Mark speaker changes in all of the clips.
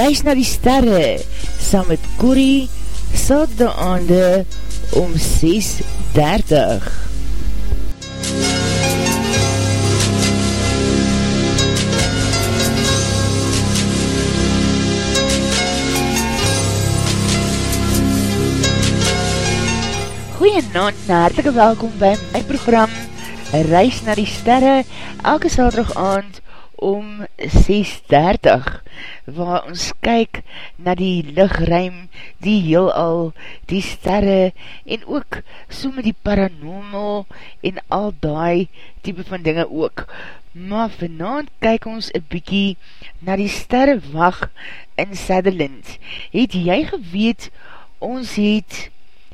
Speaker 1: Reis na die sterre, saam met Corrie, saterdag aande om 6.30. Goeienavond, hartelike welkom by my program Reis na die sterre, elke saterdag aand om 6.30 waar ons kyk na die lichtruim, die heelal, die sterre en ook so met die paranormal en al die type van dinge ook. Maar vanavond kyk ons een bykie na die sterrewag in Sutherland. Het jy geweet, ons het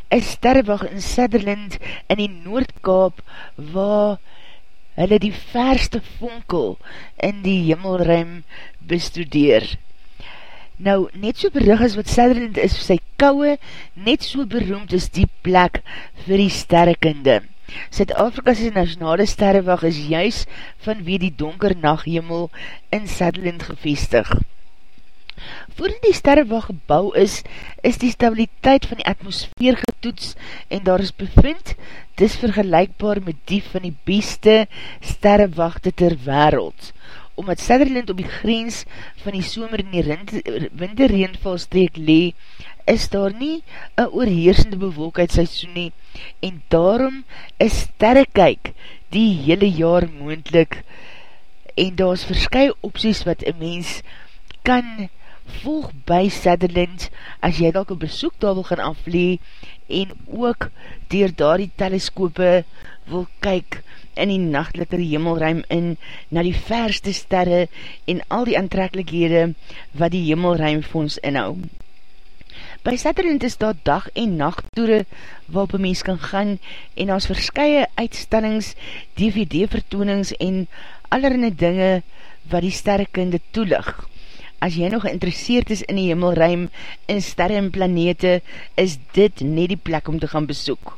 Speaker 1: een sterrewag in Sutherland in die Noordkaap waar hulle die verste vonkel in die hemelruim bestudeer. Nou, net so berig as wat Sutherland is vir sy kouwe, net so beroemd is die plek vir die sterrekinde. Zuid-Afrika's nationale sterrewag is juist vanwe die donker nachthemel in Sutherland gevestig. Voordat die sterrewag gebouw is, is die stabiliteit van die atmosfeer getoets en daar is bevind, dis vergelijkbaar met die van die beste sterrewagte ter wereld. Omdat Sutherland op die grens van die somer en die winterreenvalstreek lee, is daar nie een oorheersende bewolkheidsseisoen nie en daarom is sterrekyk die hele jaar moendlik en daar is verskye opties wat een mens kan volg by Sutherland as jy dalk een besoek daar wil gaan aflee en ook dier daar die teleskope wil kyk in die nachtelike hemelruim in na die verste sterre en al die aantrekkelikhede wat die hemelruim vir ons inhou. By Sutherland is daar dag en nachttoere waarop een mens kan gaan en as verskye uitstallings, DVD-vertoonings en allerhande dinge wat die sterrekunde toelig as jy nog geïnteresseerd is in die hemelruim, in sterre en planete, is dit net die plek om te gaan besoek.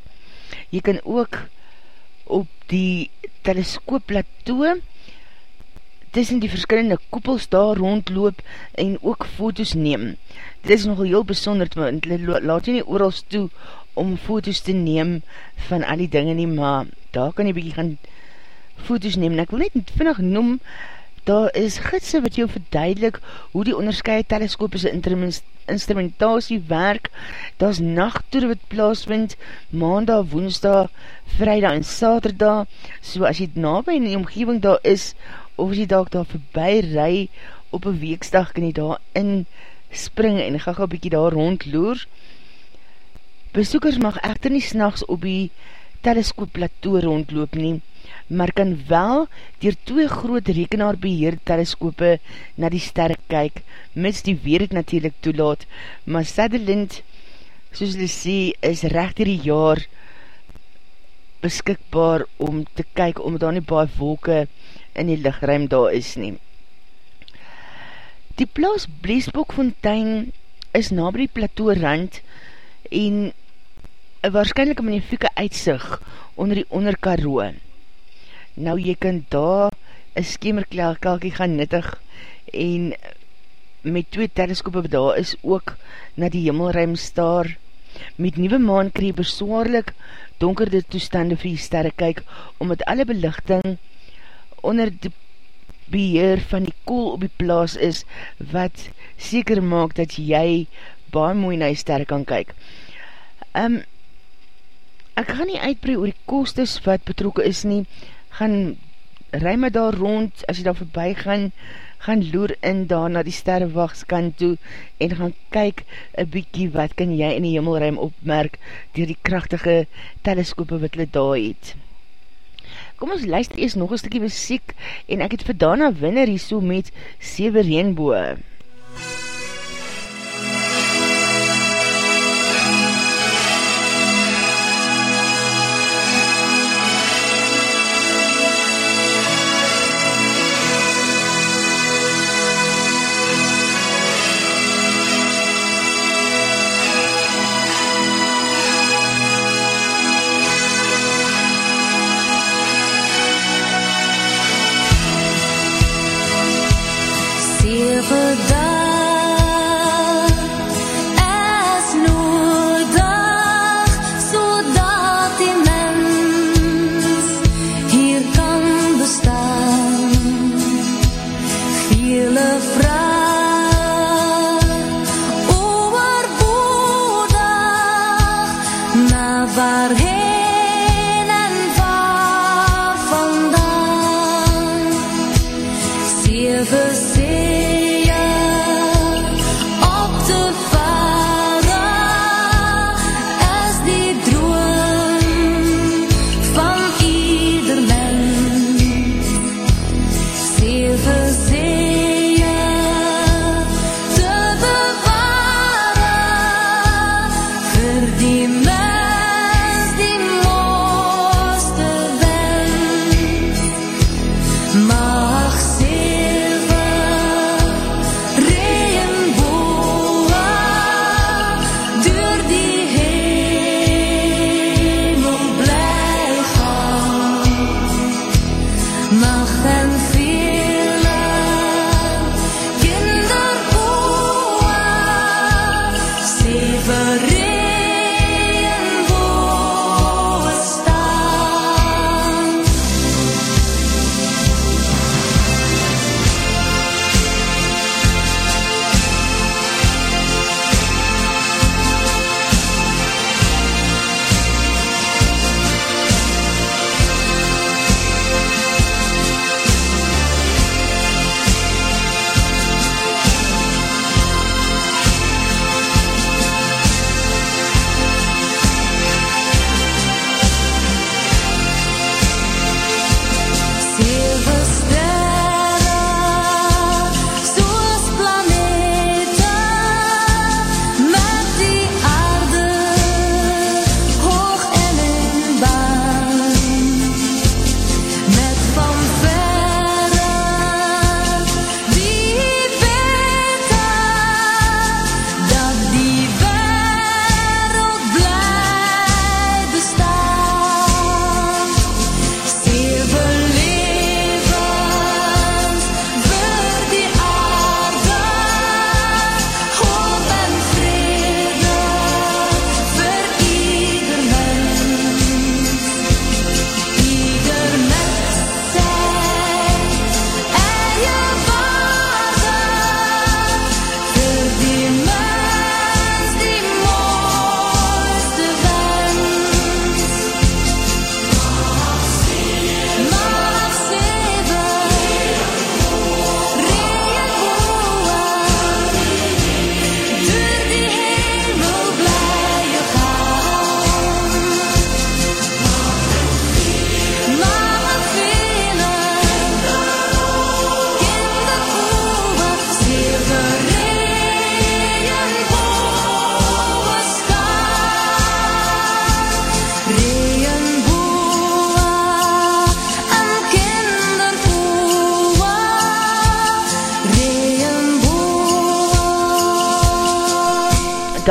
Speaker 1: Jy kan ook op die teleskoopplateau tussen die verskillende koepels daar rondloop en ook foto's neem. Dit is nogal heel besonder, want laat jy nie oorals toe om foto's te neem van al die dinge nie, maar daar kan jy bykie gaan foto's neem. En ek wil net vinnig noem, daar is gidse wat jou verduidelik hoe die onderscheid teleskopische instrumentatie werk, daar is nachttoer wat plaasvind, maandag, woensdag, vrijdag en saterdag, so as jy nabij in die omgeving daar is, of as jy daar daar voorbij rij, op een weeksdag kan jy daar in spring en ga ga bykie daar rondloer. Besoekers mag echter nie s'nachts op die teleskoopplateau rondloop nie, maar kan wel dier twee groot rekenaarbeheerde teleskope na die sterre kyk, mits die weer het natuurlijk toelaat, maar Sutherland, soos hulle sê, is recht die jaar beskikbaar om te kyk, omdat daar nie baie wolke in die lichtruim daar is nie. Die plaas Bleesbokfontein is na by die plateau rand en een waarschijnlijke magnifieke uitsig onder die onderkaroon. Nou jy kan daar een skemerkelkie gaan nuttig en met twee teleskope daar is ook na die hemelruim staar. Met nieuwe maan kree beswaarlik donkerde toestande vir die sterre kyk, omdat alle belichting onder die beheer van die kool op die plaas is, wat seker maak dat jy baie mooi na die sterre kan kyk. Um, ek gaan nie uitbrei oor die kostes wat betrokken is nie, gaan ruime daar rond, as jy daar voorbij gaan, gaan loer in daar na die sterrewagskant toe en gaan kyk een bykie wat kan jy in die hemelruim opmerk dier die krachtige teleskope wat hulle daar het. Kom ons luister eers nog een stukkie muziek en ek het vir Dana Winner hier so met Sewe Reenboe. MUZIEK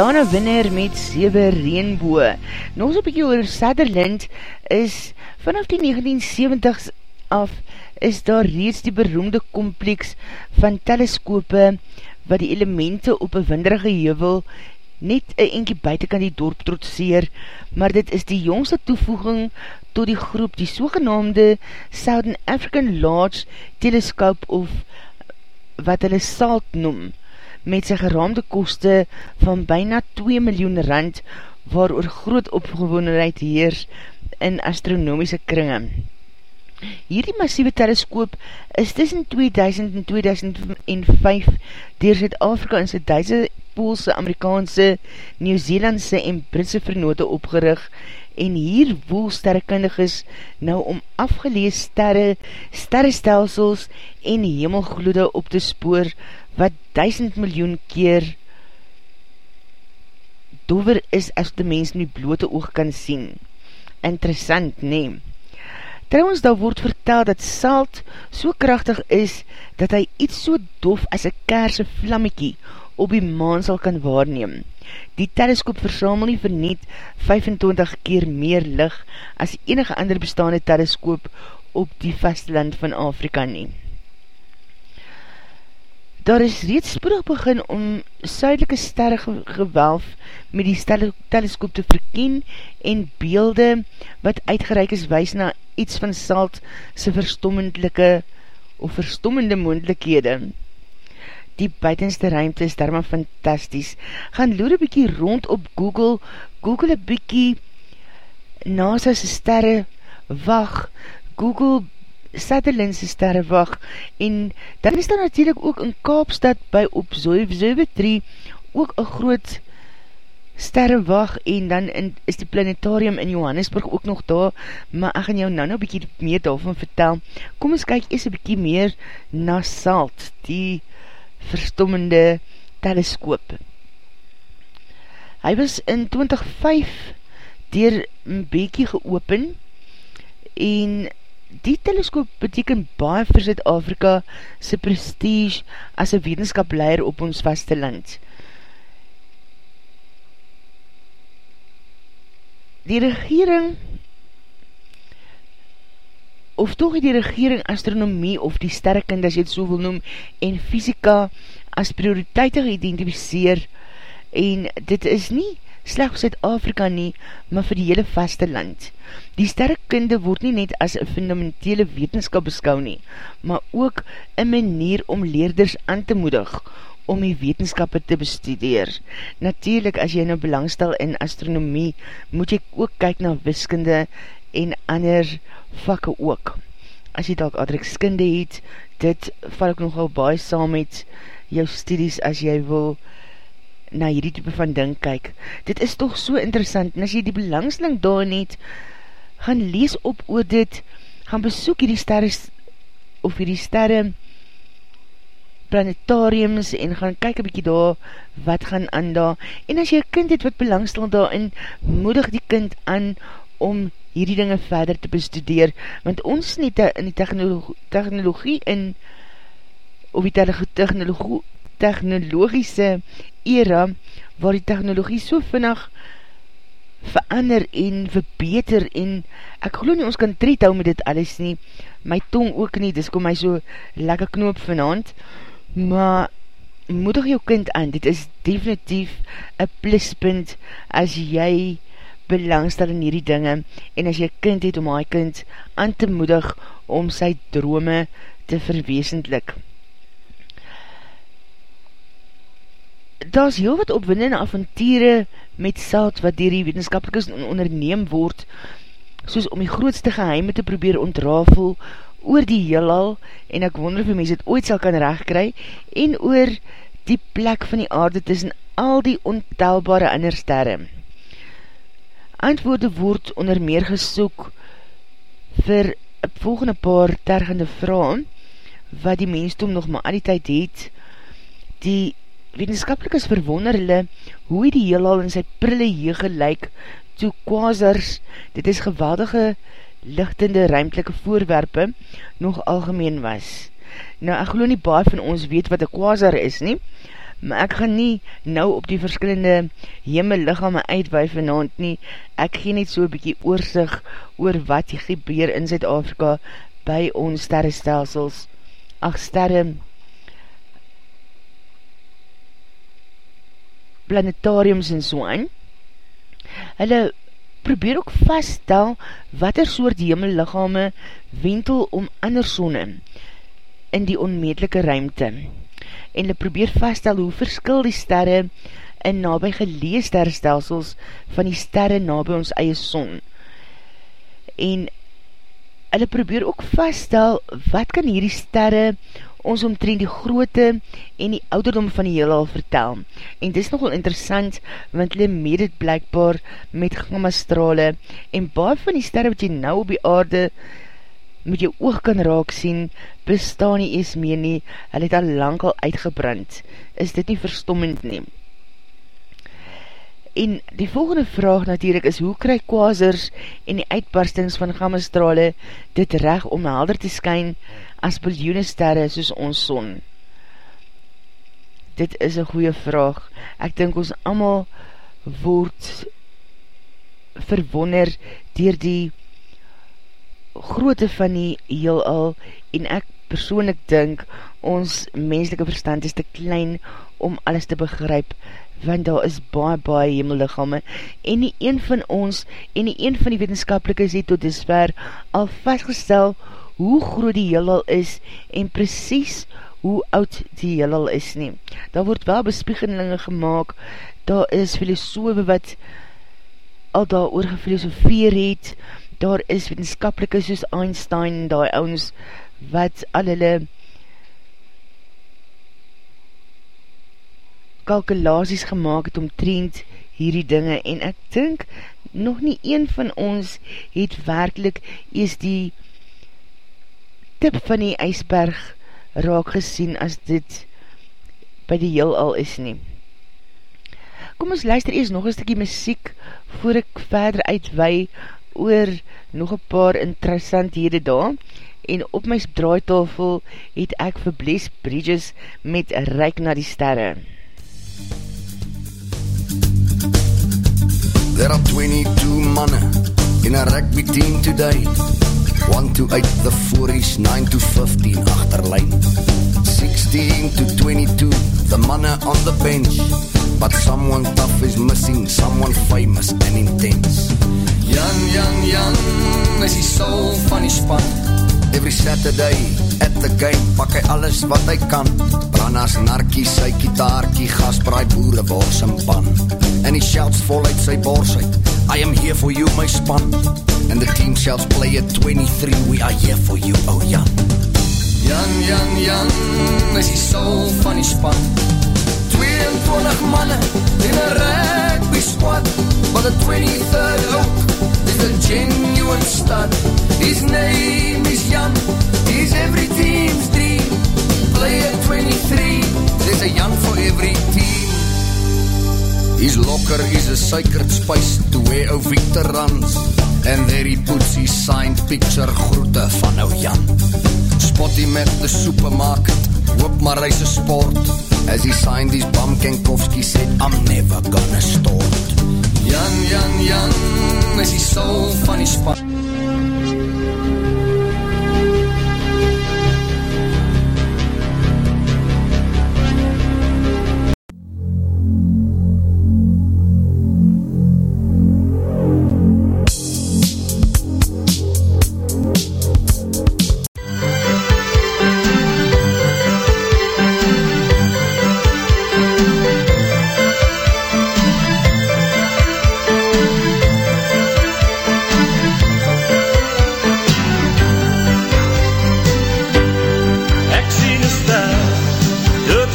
Speaker 1: Dana winner met 7 reenboe. Nog so bykie oor Sutherland is vanaf die 1970s af is daar reeds die beroemde kompleks van teleskope wat die elemente op een winderige heuvel net een enkie buitenkant die dorp trotseer, maar dit is die jongste toevoeging tot die groep, die sogenaamde Southern African Large Telescope of wat hulle SALT noem met sy geraamde koste van byna 2 miljoen rand waar oor groot opgewoonheid heers in astronomiese kringe. Hierdie massieve teleskoop is tussen 2000 en 2005 door Zuid-Afrika in sy Duitse, Poolse, Amerikaanse, Nieuw-Zeelandse en Britse vernote opgerig en hier woel sterrekundiges nou om afgelees sterre, sterrestelsels en hemelgloede op te spoor wat duisend miljoen keer dover is as die mens in die blote oog kan sien. Interessant, nee. Trouwens, daar word vertel dat salt so krachtig is, dat hy iets so dof as een kaarse vlammekie op die maan sal kan waarneem. Die teleskoop versamel nie verniet 25 keer meer lig as enige ander bestaande teleskoop op die vasteland van Afrika neem. Daar is reeds spoedig begin om suidelike sterre gewelf met die teleskoop te verken en beelde wat uitgereik is wees na iets van salt sy verstommendelike of verstommende moendlikhede. Die buitenste ruimte is daarma fantasties. Gaan loer een bykie rond op Google, Google een bykie NASA's sterre, wacht, Google Sutherlandse sterrewag en dan is daar natuurlijk ook in Kaapstad by op 3 ook een groot sterrewag en dan in, is die planetarium in Johannesburg ook nog daar, maar ek gaan jou nou nou bykie meer daarvan vertel. Kom ons kyk eers een bykie meer na SALT, die verstommende teleskoop. Hy was in 2005 dier Mbeki geopen en die teleskoop beteken baie vir Zuid-Afrika sy prestige as een wetenskapleier op ons vaste land. Die regering of toch die regering astronomie of die sterrekind as jy het so wil noem en fysika as prioriteite geïdentificeer en dit is nie vir Zuid-Afrika nie, maar vir die hele vaste land. Die sterkkunde word nie net as een fundamentele wetenskap beskou nie, maar ook een manier om leerders aan te moedig om die wetenskap te bestudeer. Natuurlijk, as jy nou belangstel in astronomie, moet jy ook kyk na wiskunde en ander vakke ook. As jy dalk adrekskunde het, dit val ek nogal baie saam met jou studies as jy wil na hierdie type van ding kyk. Dit is toch so interessant, en as jy die belangsling daar net, gaan lees op oor dit, gaan besoek hierdie sterre, of hierdie sterre planetariums, en gaan kyk een bykie daar, wat gaan aan daar, en as jy kind het wat belangstel daarin, moedig die kind aan, om hierdie dinge verder te bestudeer, want ons net in die technologie, technologie in, of die technologie, technologiese era waar die technologie so vinnig verander en verbeter en ek geloof nie ons kan tred hou met dit alles nie, my tong ook nie, dis kom my so lekker knoop vanavond, maar moedig jou kind aan, dit is definitief een pluspunt as jy belangstel in hierdie dinge en as jy kind het om hy kind aan te moedig om sy drome te verweesendlik. Daar is heel wat opwindende avontiere met saad wat dier die wetenskapelikers onderneem word, soos om die grootste geheime te probeer ontrafel oor die heelal, en ek wonder of die mens het ooit sal kan regkry, en oor die plek van die aarde tussen al die ontelbare ander sterre. Antwoorde word onder meer gesoek vir volgende paar tergende vraag, wat die mensdom nog maar al die tyd het, die wetenskapelikers verwonder hulle hoe die heelal in sy prille hege lyk toe quasars, dit is geweldige lichtende ruimtelike voorwerpe, nog algemeen was. Nou, ek geloof nie baie van ons weet wat een quasar is nie, maar ek gaan nie nou op die verskillende hemel lichame uitwaai vanavond nie, ek gee net so bykie oorzig oor wat die gebeur in Zuid-Afrika by ons sterrestelsels, ach sterre, planetariums en so aan. Hulle probeer ook vaststel wat er soort hemellichame wentel om ander sonne in die onmetelike ruimte. En hulle probeer vaststel hoe verskil die sterre in nabij gelees sterrestelsels van die sterre nabij ons eie son. En hulle probeer ook vaststel wat kan hierdie sterre ons omtrend die groote en die ouderdom van die heelal vertel. En dit is nogal interessant, want hulle meet het blijkbaar met gammastrale en baie van die sterre wat jy nou op die aarde met jou oog kan raak sien, bestaan nie ees meer nie, hulle het al lang al uitgebrand. Is dit nie verstommend neem? En die volgende vraag natuurlijk is, hoe krijg kwazers en die uitbarstings van gammastrale dit reg om helder te skyn as biljoene sterre soos ons son? Dit is een goeie vraag. Ek dink ons allemaal word verwonder dier die groote van die heelal en ek persoonlik dink ons menselike verstand is te klein om alles te begryp want daar is baie, baie hemellichame, en nie een van ons, en nie een van die wetenskapelikers het tot disver al vastgestel hoe groot die heelal is, en precies hoe oud die heelal is nie. Daar word wel bespiegelinge gemaakt, daar is filosoof wat al daar oor gefilosofeer het, daar is wetenskapelike soos Einstein, die ouwens, wat al hulle kalkulaties gemaakt het om trend hierdie dinge, en ek dink, nog nie een van ons het werkelijk ees die tip van die ijsberg raak gesien as dit by die heel al is nie. Kom ons luister eers nog een stukkie muziek voor ek verder uitwei oor nog een paar interessant hede daar en op my draaitafel het ek vir Bles Bridges met Rijk na die Sterre.
Speaker 2: There are 22 manne in a rugby team today 1 to 8 the 40s, 9 to 15 achterlijn 16 to 22 the manne on the bench. But someone tough is missing someone famous and intense. Jan, Jan, Jan is die soul van die span Every Saturday the game. Pak hy alles wat hy kan. Brannas, narkie, sy kitaarkie, gasbraai, boere, wors en pan. En hy shouts voluit sy bors uit. I am here for you, my span. And the team shouts play at 23 We are here for you, oh Jan Jan, Jan, Jan is die soul van die span. 22 manne in a rugby squad. But the 23rd ook is a genuine stud His name is Jan. He's every team's dream. Player 23 There's a Jan for every team. His locker is a sacred space To where our Victor runs And there he puts his signed picture Groete van our Jan. Spot him at the supermarket. Hoop maar hy is sport. As he signed his bum Kenkowski said I'm never gonna stort Jan, Jan, Jan is die soul van die span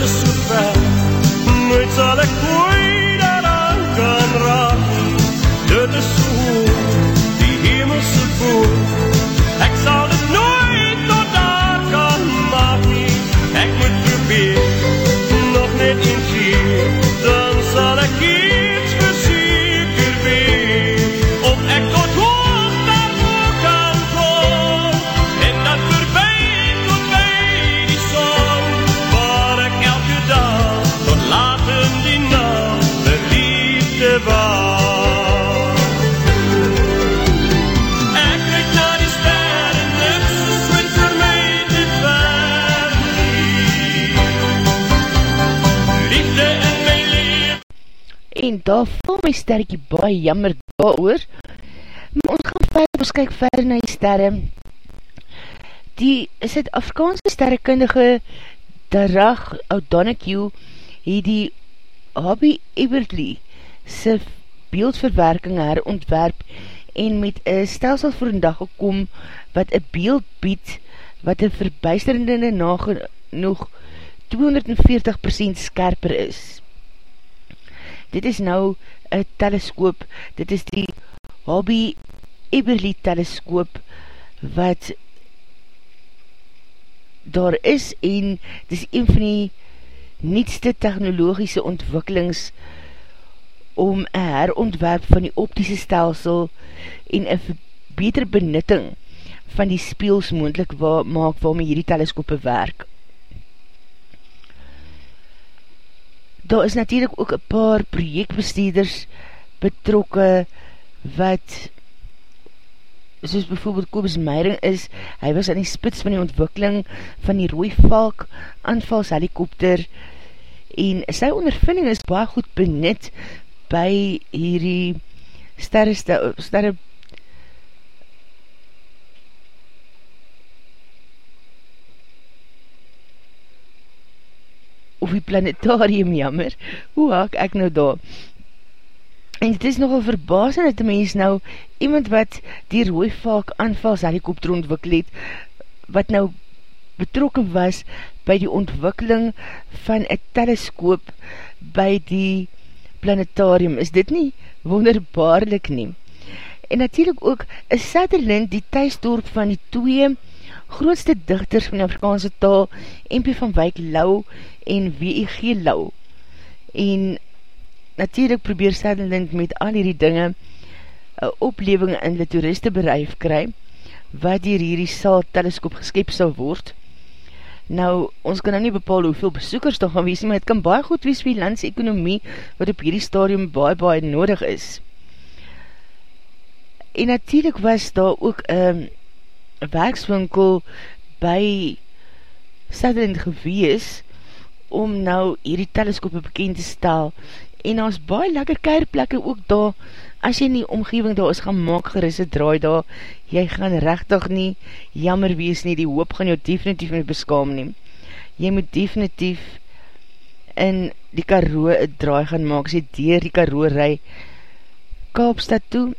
Speaker 1: en daar voel my sterkie baie jammer daar oor, maar ons gaan verder, ons kyk verder na die sterre, die Zuid-Afrikaanse sterrekundige Darag O'Donoghue het die Hobby Everly sy beeldverwerking herontwerp en met een stelsel voor een dag gekom wat een beeld bied wat een verbuisterende nagenoeg 240% skerper is dit is nou een teleskoop, dit is die Hobby Eberly teleskoop, wat daar is, en dit is een van die nietste technologische ontwikkelings om een herontwerp van die optische stelsel en een beter benutting van die speels moendlik wa maak waarmee hierdie teleskope werk. Daar is natuurlijk ook een paar projektbesteeders betrokke wat soos bijvoorbeeld Kobus Meiring is, hy was aan die spits van die ontwikkeling van die rooivalk aanvalshelikopter en sy ondervinding is baie goed benut by hierdie sterre, sterre of die planetarium jammer, hoe haak ek nou daar? En het is nogal verbasend dat die mens nou, iemand wat die rooivalk aanvals helikopter ontwikkel het, wat nou betrokken was by die ontwikkeling van een teleskoop by die planetarium. Is dit nie wonderbaarlik nie? En natuurlijk ook is Sutherland die thuisdorp van die twee grootste dichters van die Afrikaanse taal, MP van Wyk Lau en W.E.G. Lau. En natuurlijk probeer Sutherland met al hierdie dinge een opleving in die toeristenbereif kry, wat hier hierdie saal teleskoop geskep sal word. Nou, ons kan nou nie bepaal hoeveel besoekers toch gaan wees, maar het kan baie goed wees die landse ekonomie, wat op hierdie stadium baie baie nodig is. En natuurlijk was daar ook een werkswinkel by Sutherland gewees, om nou hierdie teleskoop bekend te stel, en ons baie lekker keirplekke ook daar, as jy nie omgeving daar is gaan maak gerisse draai daar, jy gaan rechtig nie jammer wees nie, die hoop gaan jou definitief nie beskaam nie. Jy moet definitief in die karoo het draai gaan maak, as jy dier die karoo rij Kaapstad toe,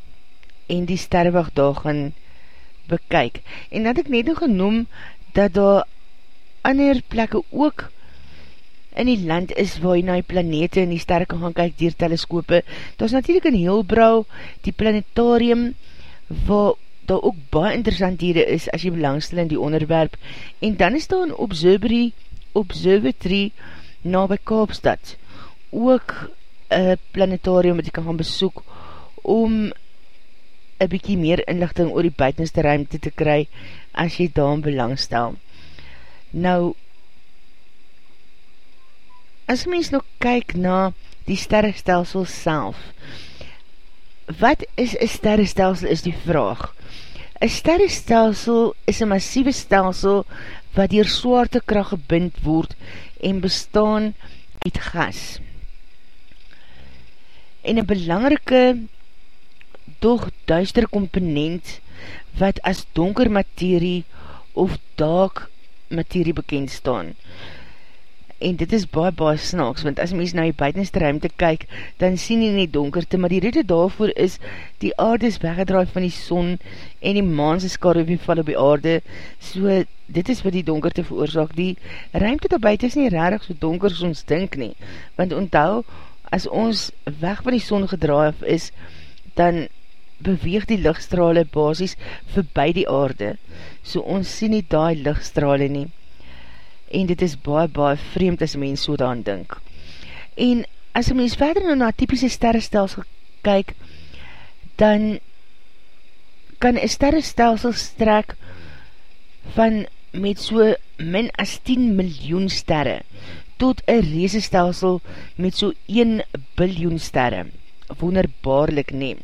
Speaker 1: en die sterweg daar gaan bekyk. En dat ek net nog genoem, dat daar ander plekke ook in die land is waar jy na die planete en die sterre kan gaan kyk dier teleskope. Daar is natuurlijk in Heelbrouw die planetarium waar daar ook baie interessant dieren is as jy belangstel in die onderwerp. En dan is daar in Observatory, Observatory na by Kaapstad ook een planetarium wat jy kan gaan besoek om een bykie meer inlichting oor die buitenste ruimte te kry as jy daar belangstel. Nou, as mens nog kyk na die sterrestelsel self, wat is een sterrestelsel is die vraag. Een sterrestelsel is een massieve stelsel wat dier swaarte kracht gebind word en bestaan uit gas. En een belangrike doch duister komponent wat as donker materie of daak materie bekend staan. En dit is baie baie snaaks, want as mys na die buitenste ruimte kyk, dan sien jy nie donkerte, maar die rede daarvoor is, die aarde is weggedraai van die son, en die maanse skarwe val op die aarde, so dit is wat die donkerte veroorzaak, die ruimte daar buiten is nie rarig so donker as ons dink nie, want onthou, as ons weg van die son gedraai is, dan beweeg die lichtstrale basis voorbij die aarde, so ons sien nie die lichtstrale nie en dit is baie, baie vreemd as mens so daan dink. En as een mens verder nou na typische sterrestelsel kyk, dan kan een sterrestelsel strek van met so min as 10 miljoen sterre tot een reesestelsel met so 1 biljoen sterre. Wonderbaarlik neem.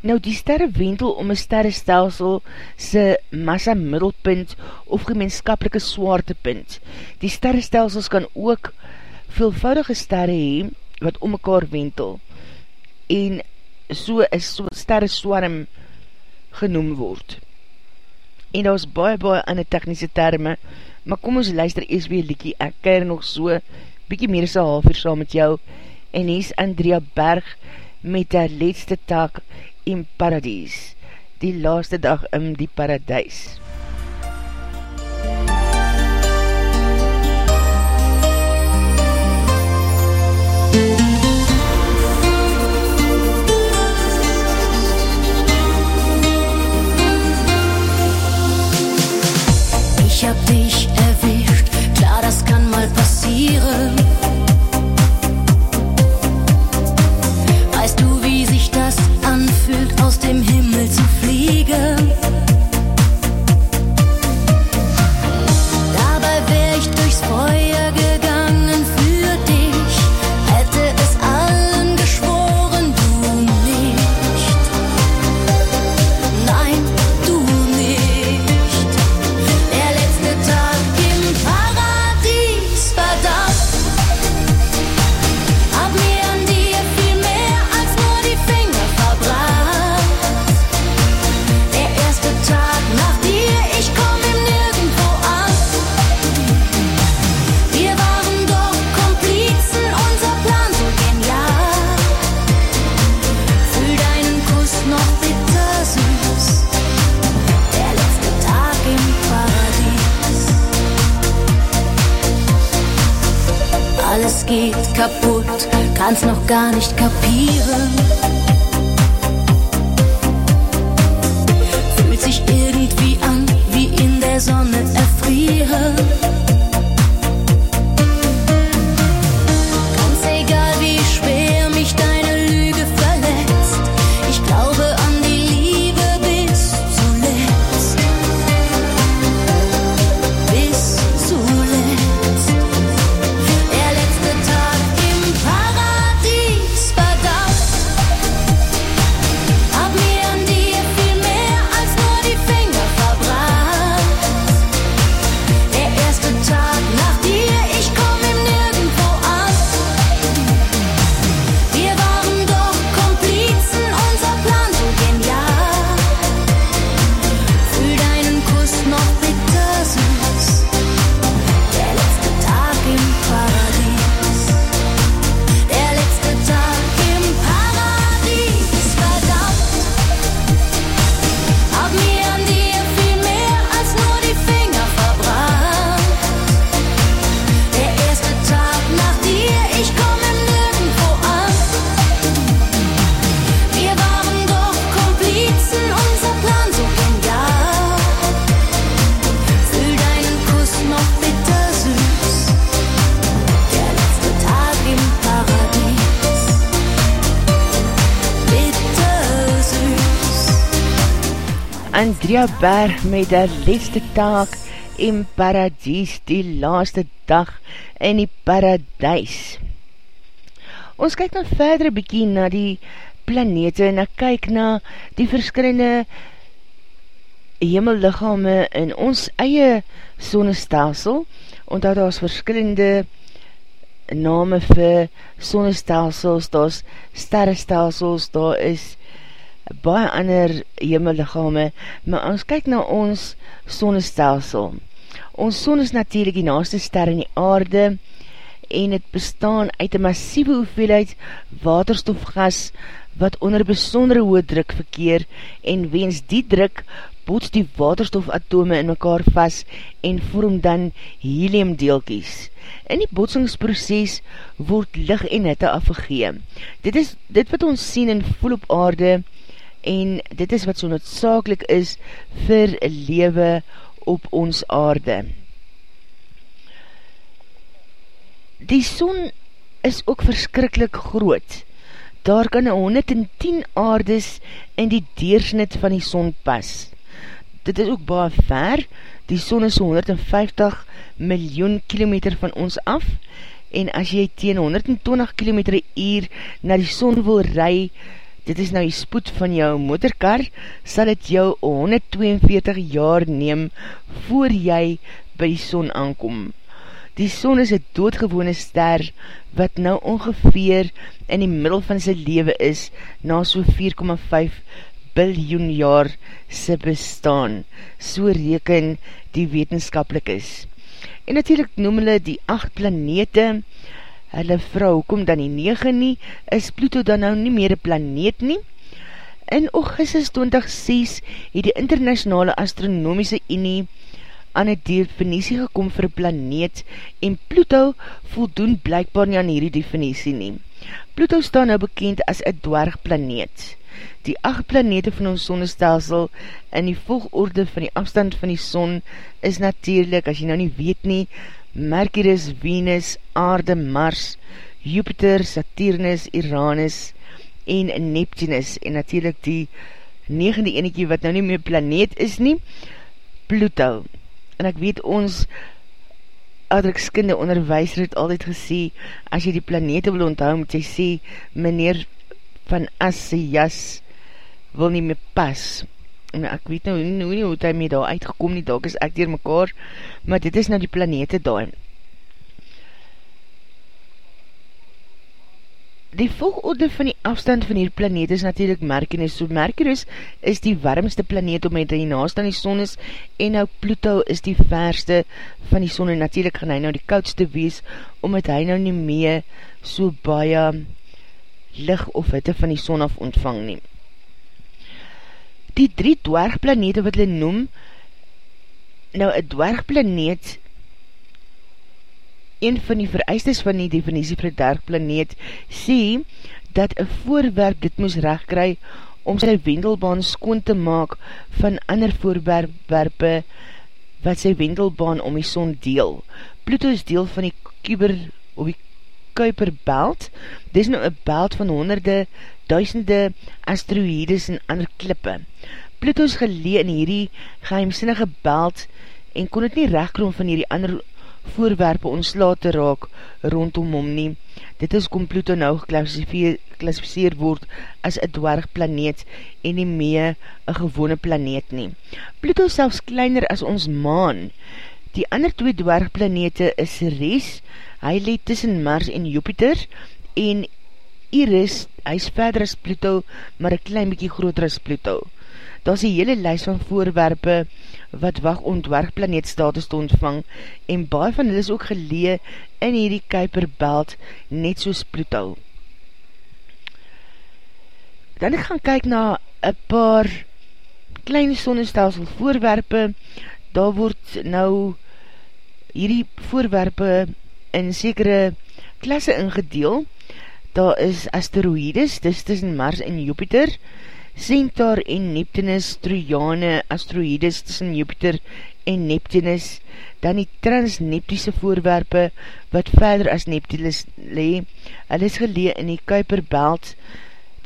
Speaker 1: Nou die sterre wentel om een sterrestelsel sy massa middelpunt of gemeenskapelike swaartepunt. Die sterrestelsels kan ook veelvoudige sterre hee wat om mekaar wentel en so is so sterre swarm genoem word. En daar is baie baie aan die technische terme, maar kom ons luister eers weer liekie, ek keir nog so bykie meer half uur saam met jou en hier is Andrea Berg met haar leedste taak in paradies, die laaste dag in die paradijs.
Speaker 3: him here. Kaputt, kann's noch gar nicht kapieren. Fühlt sich irgendwie an, wie in der Sonne erfrieren.
Speaker 1: Andrea Berg met die laatste taak in paradies, die laaste dag in die paradijs. Ons kyk nou verder bykie na die planete en ek kyk na die verskillende hemellichame in ons eie sonnestelsel, omdat daar is verskillende name vir sonnestelsels, daar is sterrestelsels, daar is baie ander hemellichame, maar ons kyk na ons sonnestelsel. Ons son is natuurlijk die naaste ster in die aarde en het bestaan uit een massieve hoeveelheid waterstofgas wat onder besondere hoë druk verkeer en wens die druk bots die waterstofatome in mekaar vast en vorm dan heliumdeelkies. In die botsingsproces word licht en hitte afgegeen. Dit is dit wat ons sien en voel op aarde, en dit is wat so noodzakelik is vir lewe op ons aarde. Die son is ook verskrikkelijk groot. Daar kan 110 aardes in die deersnit van die son pas. Dit is ook baie ver, die son is 150 miljoen kilometer van ons af, en as jy teen 120 kilometer uur na die son wil ry, dit is nou die spoed van jou motorkar, sal het jou 142 jaar neem voor jy by die son aankom. Die son is een doodgewone ster wat nou ongeveer in die middel van sy lewe is na so 4,5 biljoen jaar sy bestaan. So reken die wetenskapelik is. En natuurlijk noem hulle die acht planete, hulle vrou, kom dan die 9 nie, is Pluto dan nou nie meer een planeet nie? In augustus 2006 het die internationale astronomiese unie aan die definitie gekom vir planeet en Pluto voldoen blijkbaar nie aan hierdie definitie nie. Pluto staan nou bekend as een dwergplaneet. Die acht planete van ons sonnestelsel in die volgorde van die afstand van die son is natuurlijk, as jy nou nie weet nie, Mercurus, Venus, Aarde, Mars, Jupiter, Saturnus, Uranus en Neptunus en natuurlijk die negende enekie wat nou nie meer planeet is nie, Pluto. En ek weet ons adrukskinde onderwijzer het altyd gesê, as jy die planete wil onthou, moet jy sê, meneer van as sy jas wil nie meer pas en ek weet nou nie hoe, hoe hy mee daar uitgekom nie, daar is ek dier mekaar, maar dit is nou die planete daar. Die volgorde van die afstand van die planeet is natuurlijk Mercurus. So Mercurus is die warmste planeet om met die naast aan die son is en nou Pluto is die verste van die son en natuurlijk gaan hy nou die koudste wees omdat hy nou nie mee so baie licht of hitte van die son af ontvang neem die drie dwergplanete wat hulle noem, nou een dwergplaneet een van die vereistes van die definitie vir dwergplaneet, sê dat een voorwerp dit moes recht kry om sy wendelbaan skoon te maak van ander voorwerpe wat sy wendelbaan om die son deel. Pluto is deel van die kuber, of die Kuiperbelt. Dit is nou een belt van honderde, duisende asteroïdes en ander klippe. Pluto is gelee in hierdie geheimsinnige belt en kon het nie rechtkroon van hierdie ander voorwerpe ontsla te raak rondom hom nie. Dit is kom Pluto nou geklassificeer word as een dwergplaneet en nie meer een gewone planeet nie. Pluto is selfs kleiner as ons maan. Die ander twee dwergplanete is Ceres, hy leed tussen Mars en Jupiter, en Iris, hy is verder as Pluto, maar een klein bykie groter as Pluto. Daar is die hele lijst van voorwerpe wat wacht om dwergplaneetstatus te ontvang en baie van hulle is ook gelee in hierdie Kuiperbelt net soos Pluto. Dan ek gaan kyk na een paar klein sonnestelsel voorwerpe, daar word nou hierdie voorwerpe in sekere klasse ingedeel, daar is asteroïdes, dis tussen Mars en Jupiter, Centaur en Neptunus, Trojane, asteroïdes tussen Jupiter en Neptunus, dan die transneptiese voorwerpe, wat verder as Neptunus lee, hulle is gelee in die Kuiperbelt,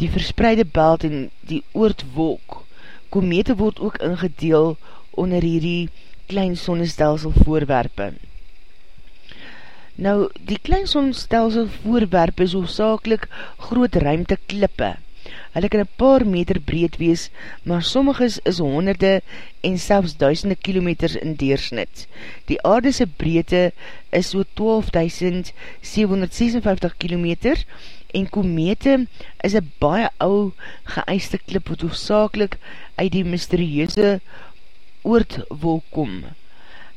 Speaker 1: die verspreide belt en die oortwolk. Komete word ook ingedeel onder hierdie klein sonnestelsel voorwerpe. Nou, die klein sonnestelsel voorwerpe is hoofdzakelik groot ruimte klippe. Hulle kan een paar meter breed wees, maar sommiges is honderde en selfs duisende kilometers in deersnit. Die aardese breedte is so 12.756 kilometer en komete is een baie ou geëiste klip wat hoofdzakelik uit die mysterieuze oortwolk kom.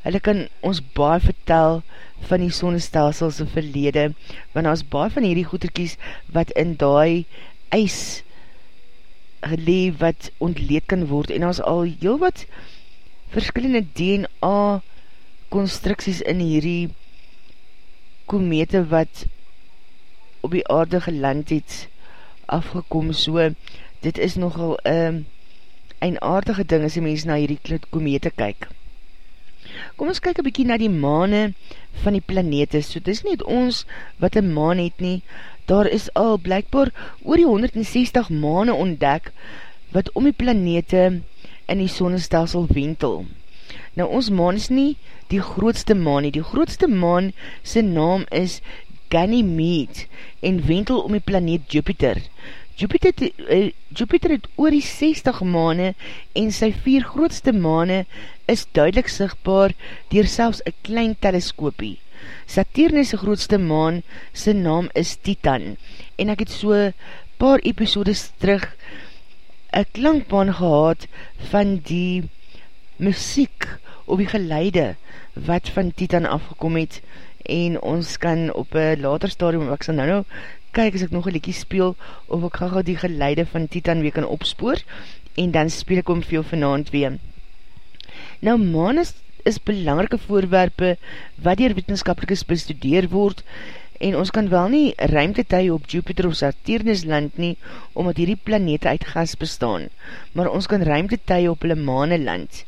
Speaker 1: Hulle kan ons baie vertel van die sonnestelselse verlede, want ons baie van hierdie goederkies wat in daai ijs gelee wat ontleed kan word, en ons al heel wat verskillende DNA constructies in hierdie komete wat op die aarde geland het afgekom, so dit is nogal een uh, een aardige ding as die mens na hierdie komete kyk. Kom ons kyk een bykie na die maane van die planete. So dis nie ons wat een maan het nie. Daar is al blijkbaar oor die 160 maane ontdek wat om die planete in die sonnestelsel wentel. Nou ons maan is nie die grootste maan nie. Die grootste maan sy naam is Ganymede en wentel om die planeet Jupiter. Jupiter, uh, Jupiter het oor die 60 maane en sy vier grootste maane is duidelik sigtbaar dier selfs een klein teleskoopie. Saturnus' grootste maan, sy naam is Titan en ek het so paar episodes terug een klankbaan gehad van die muziek of die geleide wat van Titan afgekom het en ons kan op een later stadium, ek sal nou nou kyk as ek nog een liekie speel, of ek ga die geleide van Titan weer kan opspoor, en dan speel ek om veel vanavond weer. Nou, maan is, is belangrike voorwerpe, wat dier wetenskapelikes bestudeer word, en ons kan wel nie ruimtetuie op Jupiter of Saturnus land nie, omdat hierdie planete uit gas bestaan, maar ons kan ruimtetuie op hulle maane land.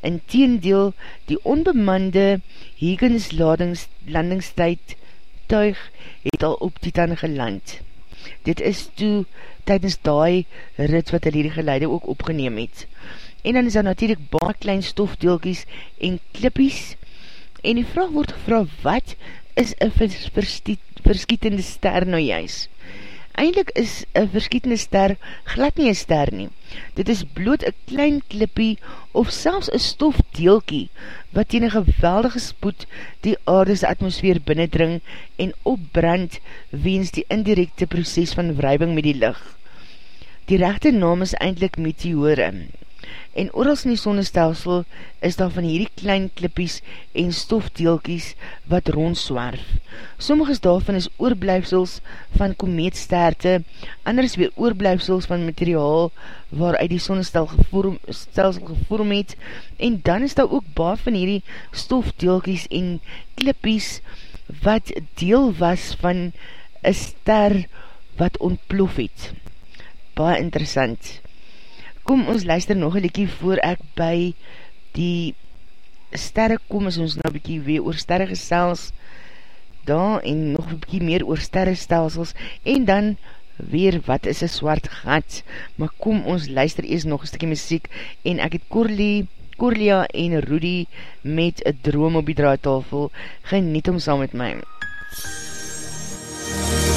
Speaker 1: In teendeel, die onbemande Huygens landingstijd voertuig het al op Titan geland. Dit is toe tydens daai rit wat hy die geleide ook opgeneem het. En dan is daar natuurlijk baie klein stofdeelkies en klippies. En die vraag word gevra, wat is een verskietende ster nou juist? Eindelijk is een verskietende ster glad nie een ster nie. Dit is bloot een klein klippie of selfs een stofdeelkie wat teen een geweldige spoed die aardese atmosfeer binnendring en opbrand weens die indirecte proces van wrijving met die licht. Die rechte naam is eindelijk meteore en oorals in die sonnestelsel is daar van hierdie klein klippies en stofdeelkies wat rondswerf. Sommiges daarvan is oorblijfsels van komeetsterte, anders weer oorblijfsels van materiaal waaruit die sonnestelsel gevorm, gevorm het, en dan is daar ook baar van hierdie stofdeelkies en klippies
Speaker 4: wat deel was van een ster wat ontplof het. Baie interessant. Kom ons luister nog een liekie voor ek by die sterre kom, as ons nou bykie weer oor sterre gesels, daar en nog bykie meer oor sterre stelsels, en dan weer wat is een swart gat, maar kom ons luister eers nog een stukkie muziek, en ek het Corlie, Corlia en Rudy met een droom op die draaitafel, geniet om saam met my. en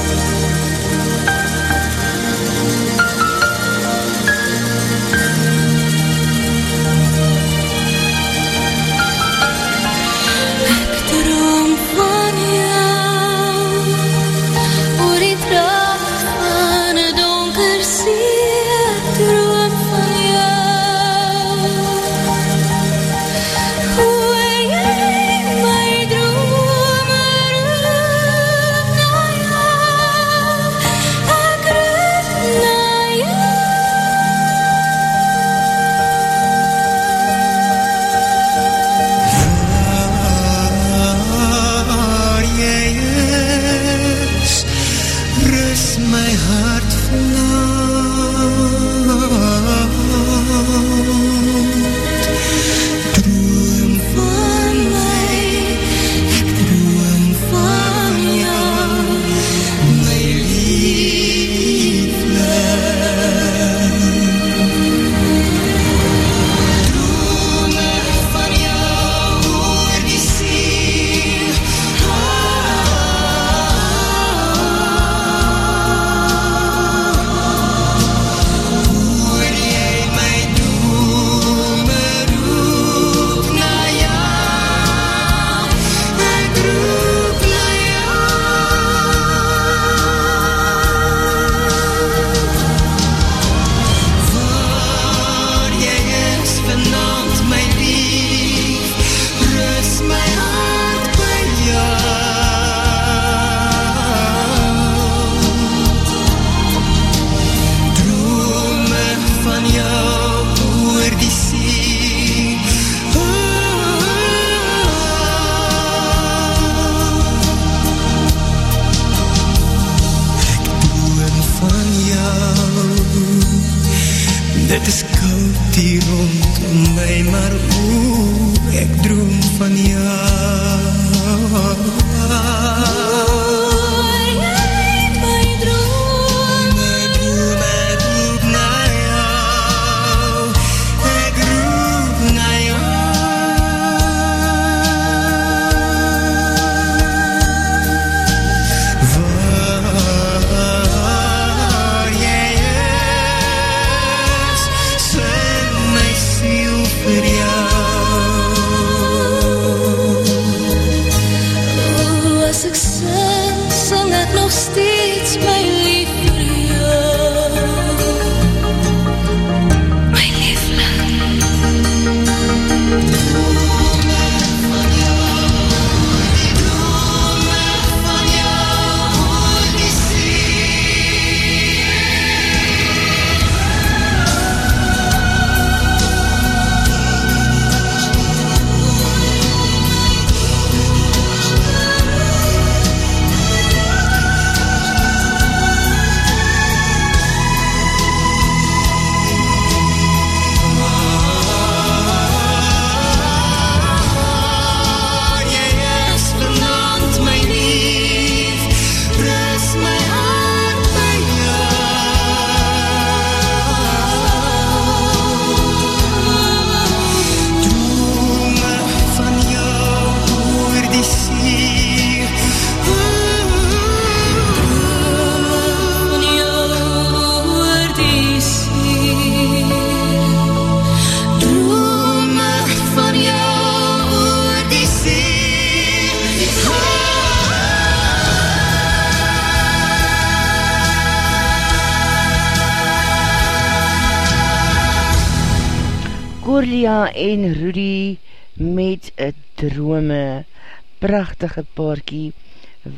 Speaker 4: prachtige paarkie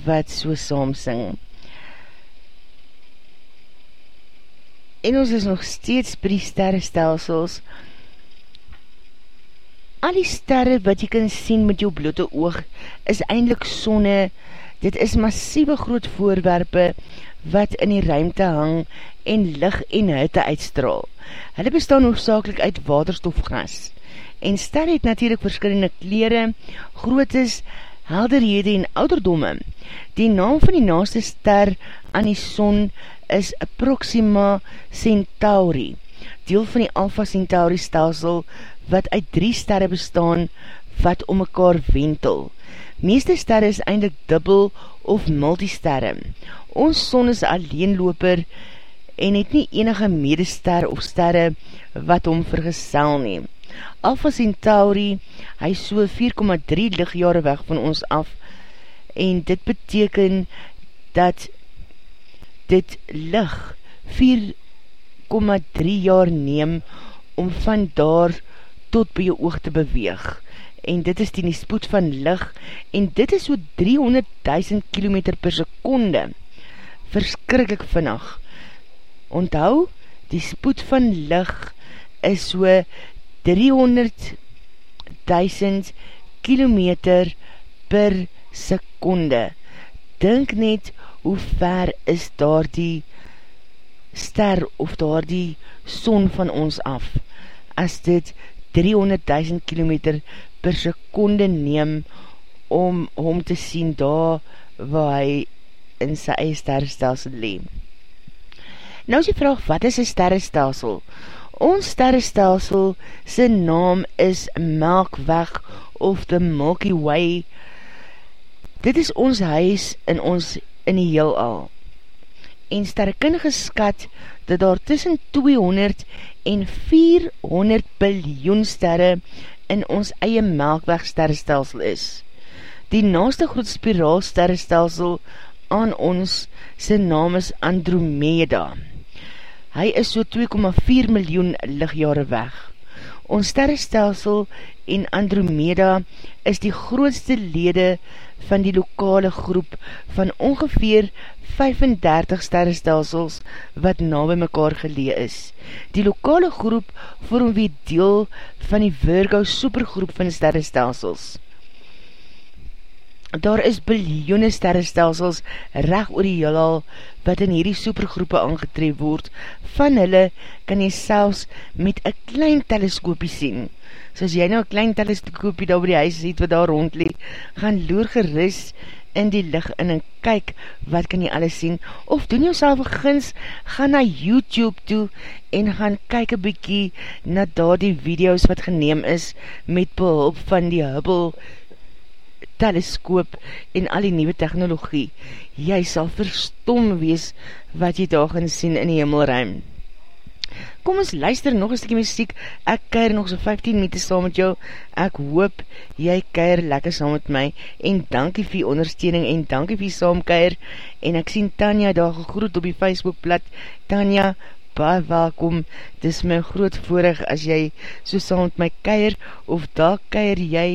Speaker 4: wat so saam sing. En ons is nog steeds by die sterrestelsels.
Speaker 1: al die sterre wat jy kan sien met jou blote oog, is eindelijk sonne, dit is massieve groot voorwerpe, wat in die ruimte hang, en lig en hitte uitstraal. Hulle bestaan hoofdzakelijk uit waterstofgas, en sterre het natuurlijk verskillende kleren, grootes, helderhede en ouderdomme. Die naam van die naaste ster aan die son is Proxima Centauri, deel van die Alpha Centauri stelsel wat uit drie sterre bestaan wat om mekaar wentel. Meeste sterre is eindelijk dubbel of multisterre. Ons son is alleenloper en het nie enige medester of sterre wat om vergesel neem. Alpha Centauri, hy is so 4,3 lichtjare weg van ons af en dit beteken dat dit lig 4,3 jaar neem om van daar tot by jou oog te beweeg. En dit is die spoed van lig en dit is so 300.000 km per seconde. Verskrikkelijk vinnig. Onthou die spoed van lig is so 300.000 km per seconde dink net hoe ver is daar die ster of daar die son van ons af, as dit 300.000 km per seconde neem om hom te sien daar waar hy in sy eie sterrestelsel leem. Nou is die vraag, wat is een sterrestelsel? Ons sterrestelsel sy naam is Melkweg of the Milky Way. Dit is ons huis in ons in die heel al. En sterrekundige skat dat daar tussen 200 en 400 biljoen sterre in ons eie melkweg sterrestelsel is. Die naaste groot spiraal sterrestelsel aan ons sy naam is Andromeda. Hy is so 2,4 miljoen lichtjare weg. Ons sterrestelsel en Andromeda is die grootste lede van die lokale groep van ongeveer 35 sterrestelsels wat na by mekaar gelee is. Die lokale groep vorm wie deel van die Virgo supergroep van sterrestelsels. Daar is biljoene sterrestelsels reg oor die heelal wat in hierdie supergroepe aangetref word. Van hulle kan jy selfs met een klein teleskoopie sien. So as jy nou een klein teleskoopie daar by die huis ziet wat daar rondleed, gaan loer geris in die licht in en kyk wat kan jy alles sien. Of doen jou self gins, gaan na YouTube toe en gaan kyk een bykie na daar die video's wat geneem is met behulp van die Hubble teleskoop en al die nieuwe technologie. Jy sal verstom wees wat jy daar gaan sien in die hemelruim. Kom ons luister nog een stukje muziek, ek keir nog so 15 meter saam met jou, ek hoop jy keir lekker saam met my, en dankie vir ondersteuning, en dankie vir saamkeir, en ek sien Tanja daar gegroet op die Facebookblad, Tanja, baie welkom, dis my groot voorig as jy so saam met my keir, of daar keir jy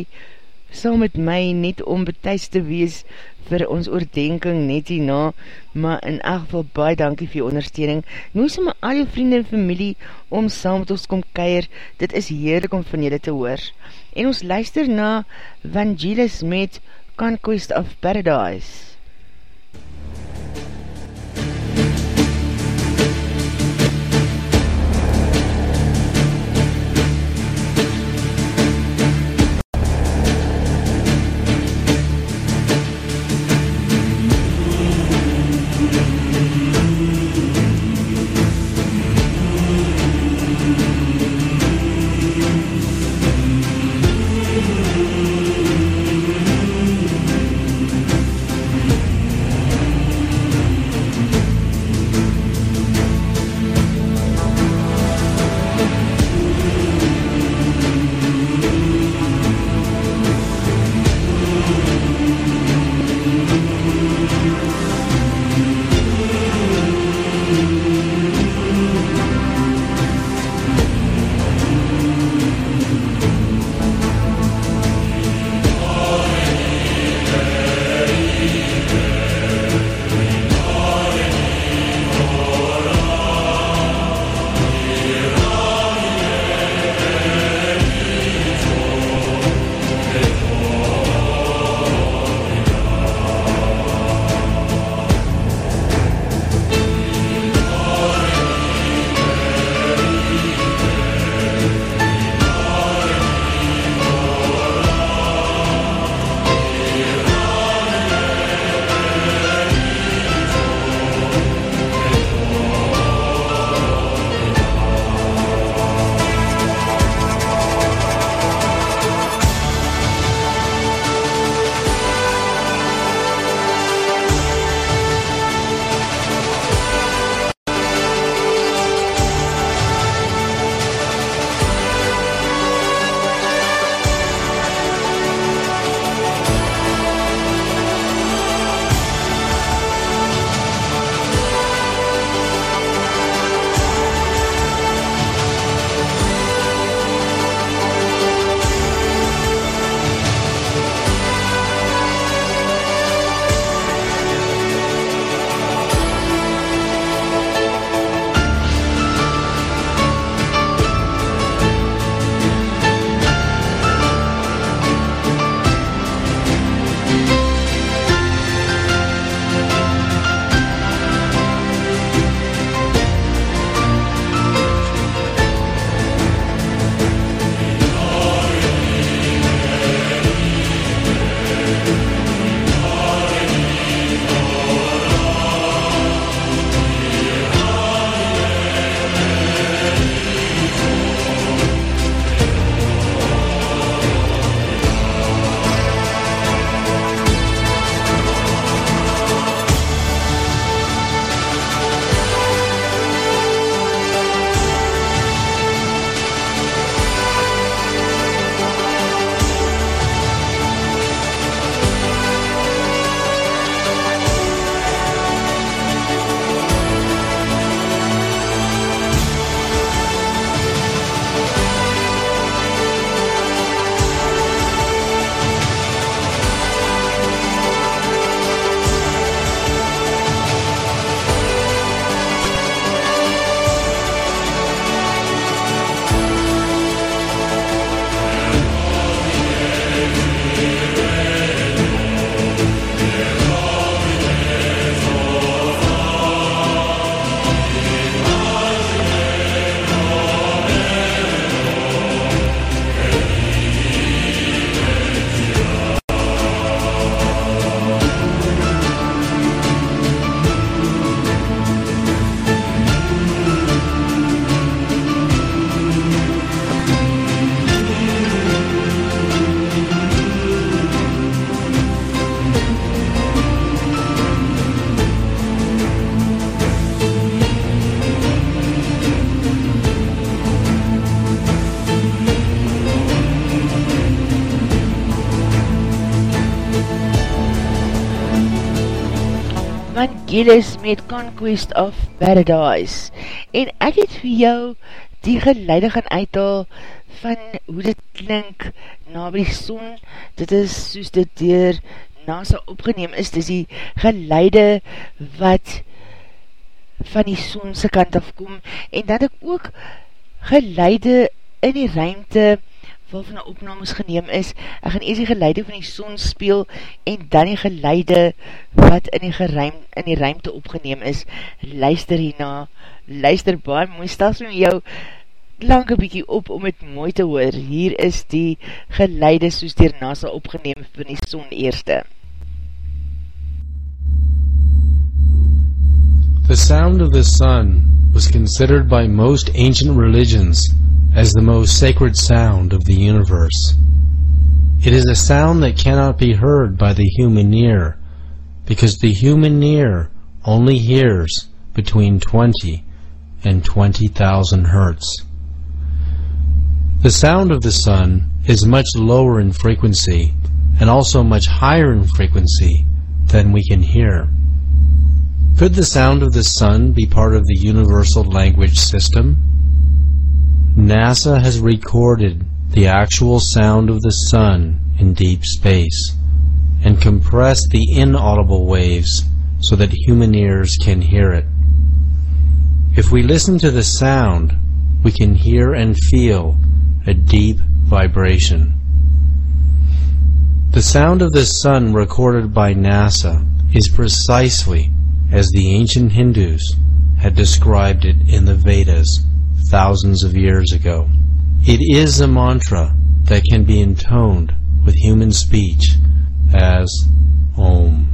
Speaker 1: saam met my net om betuis te wees vir ons oordenking net hierna, maar in elk geval baie dankie vir jou ondersteuning. Noes my al jou vrienden en familie om saam met ons kom keir, dit is heerlik om van julle te hoor. En ons luister na Vangelis met Conquest of Paradise. Vangelis met Conquest of Paradise. En ek het vir jou die geleide gaan uithaal van hoe dit klink na by die son. Dit is soos dit dier NASA opgeneem is. Dit is die geleide wat van die sonse kant afkom. En dat ek ook geleide in die ruimte waarvan die opnames geneem is, ek gaan eers die geleide van die son speel, en dan die geleide wat in die, geruim, in die ruimte opgeneem is, luister hierna, luister baie mooi, stel so jou klank een bykie op om het mooi te hoor, hier is die geleide soos dier NASA opgeneem van die son eerste.
Speaker 5: The sound of the sun was considered by most ancient religions as the most sacred sound of the universe. It is a sound that cannot be heard by the human ear, because the human ear only hears between 20 and 20,000 hertz. The sound of the sun is much lower in frequency and also much higher in frequency than we can hear. Could the sound of the sun be part of the universal language system? NASA has recorded the actual sound of the sun in deep space and compressed the inaudible waves so that human ears can hear it. If we listen to the sound, we can hear and feel a deep vibration. The sound of the sun recorded by NASA is precisely as the ancient Hindus had described it in the Vedas thousands of years ago. It is a mantra that can be intoned with human speech as Om.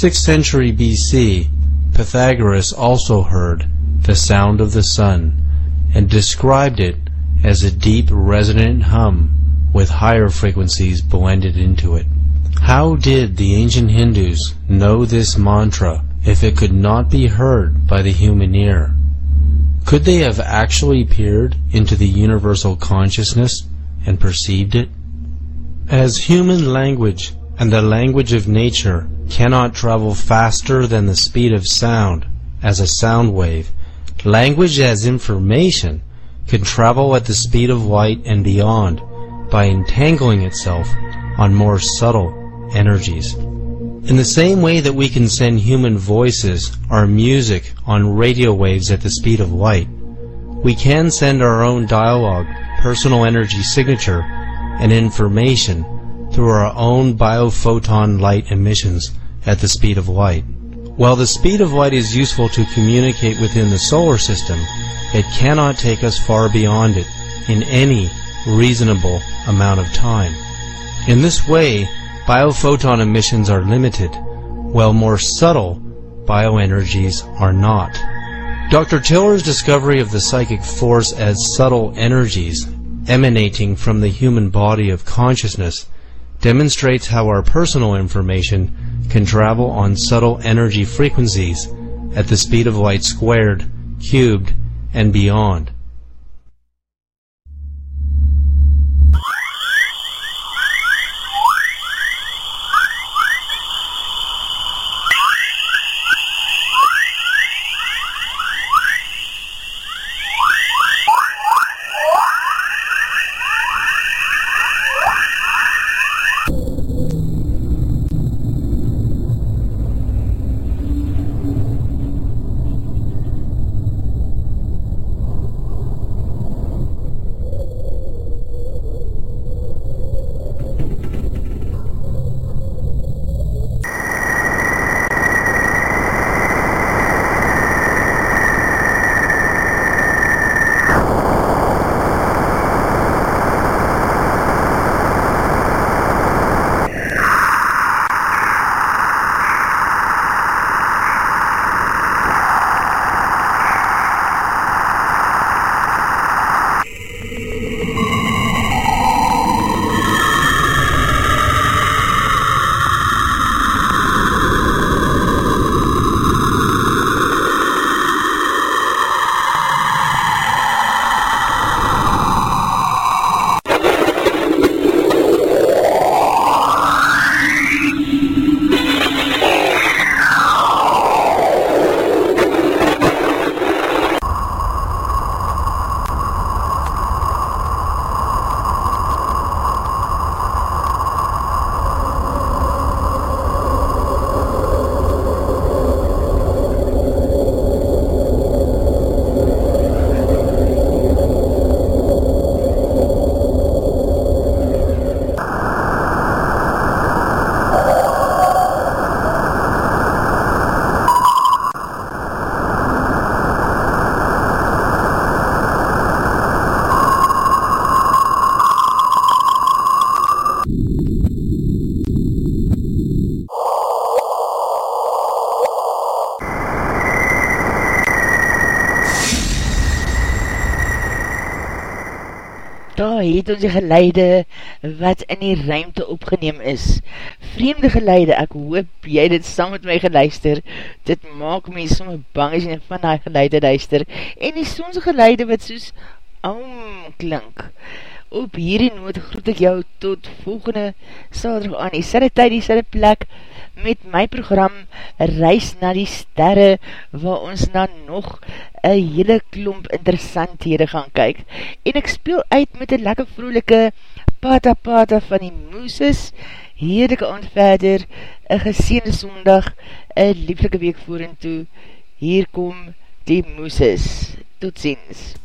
Speaker 5: 6th century BC, Pythagoras also heard the sound of the sun and described it as a deep resonant hum with higher frequencies blended into it. How did the ancient Hindus know this mantra if it could not be heard by the human ear? Could they have actually peered into the universal consciousness and perceived it? As human language and the language of nature cannot travel faster than the speed of sound as a sound wave, language as information can travel at the speed of light and beyond by entangling itself on more subtle energies. In the same way that we can send human voices or music on radio waves at the speed of light, we can send our own dialogue, personal energy signature, and information through our own biophoton light emissions at the speed of light. While the speed of light is useful to communicate within the solar system, it cannot take us far beyond it in any reasonable amount of time. In this way, biophoton emissions are limited, while more subtle bioenergies are not. Dr. Tiller's discovery of the psychic force as subtle energies emanating from the human body of consciousness demonstrates how our personal information can travel on subtle energy frequencies at the speed of light squared, cubed, and beyond.
Speaker 1: Het ons geleide wat in die ruimte opgeneem is. Vreemde geleide, ek hoop jy dit saam met my geluister, dit maak my somme bang as jy van die geleide luister, en die sonse geleide wat soos om klink. Op hierdie noot groet ek jou tot volgende saterdag aan die sade tyd, die sade plek, met my program Reis na die Sterre, waar ons na nog een hele klomp interessanthede gaan kyk. En ek speel uit met een lekker vroelike pata pata van die moeses, heerlijke aand verder, een geseende sondag, een lieflike week voor en toe, hier kom die moeses. Tot ziens.